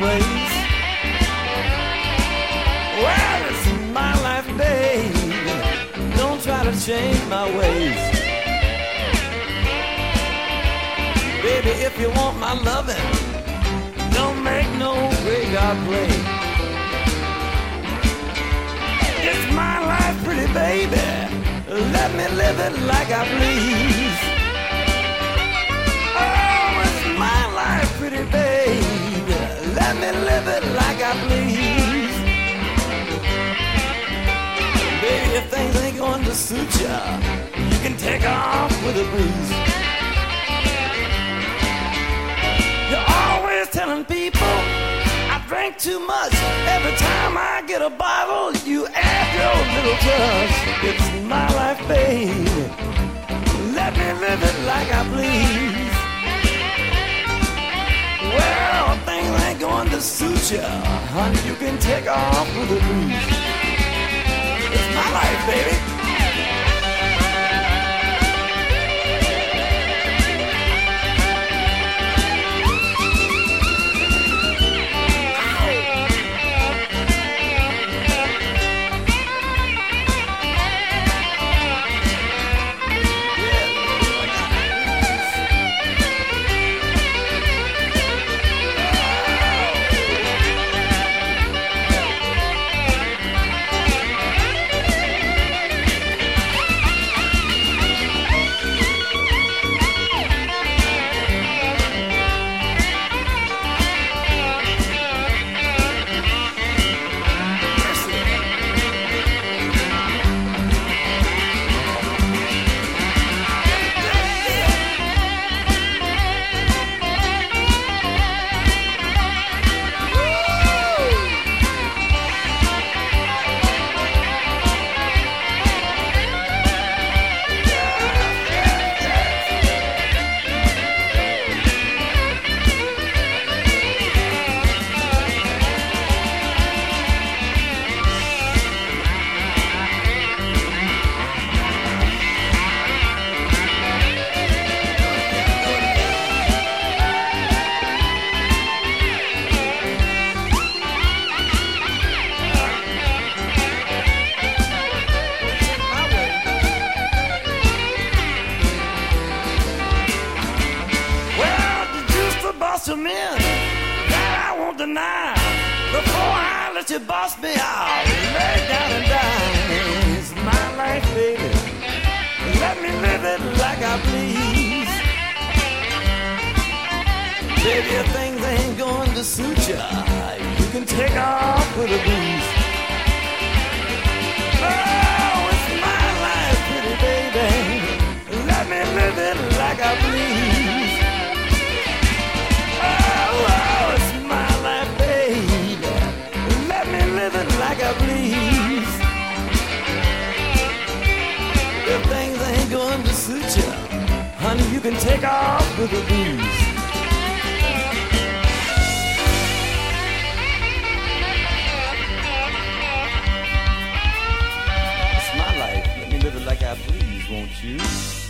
ways. Well, it's my life, babe. Don't try to change my ways. Baby, if you want my loving, don't make no graveyard play. It's my life, pretty baby. Let me live it like I please. To suit ya, you can take off with a breeze. You're always telling people I drink too much. Every time I get a bottle, you add your little touch. It's my life, baby. Let me live it like I please. Well, things ain't going to suit ya, honey. You can take off with a breeze. It's my life, baby. Boss in, that I won't deny. Before I let you boss me out, lay down and die. It's my life, baby. Let me live it like I please. Baby, if things ain't going to suit ya, you can take off with a breeze. Can take off with the breeze. It's my life. Let me live it like I please, won't you?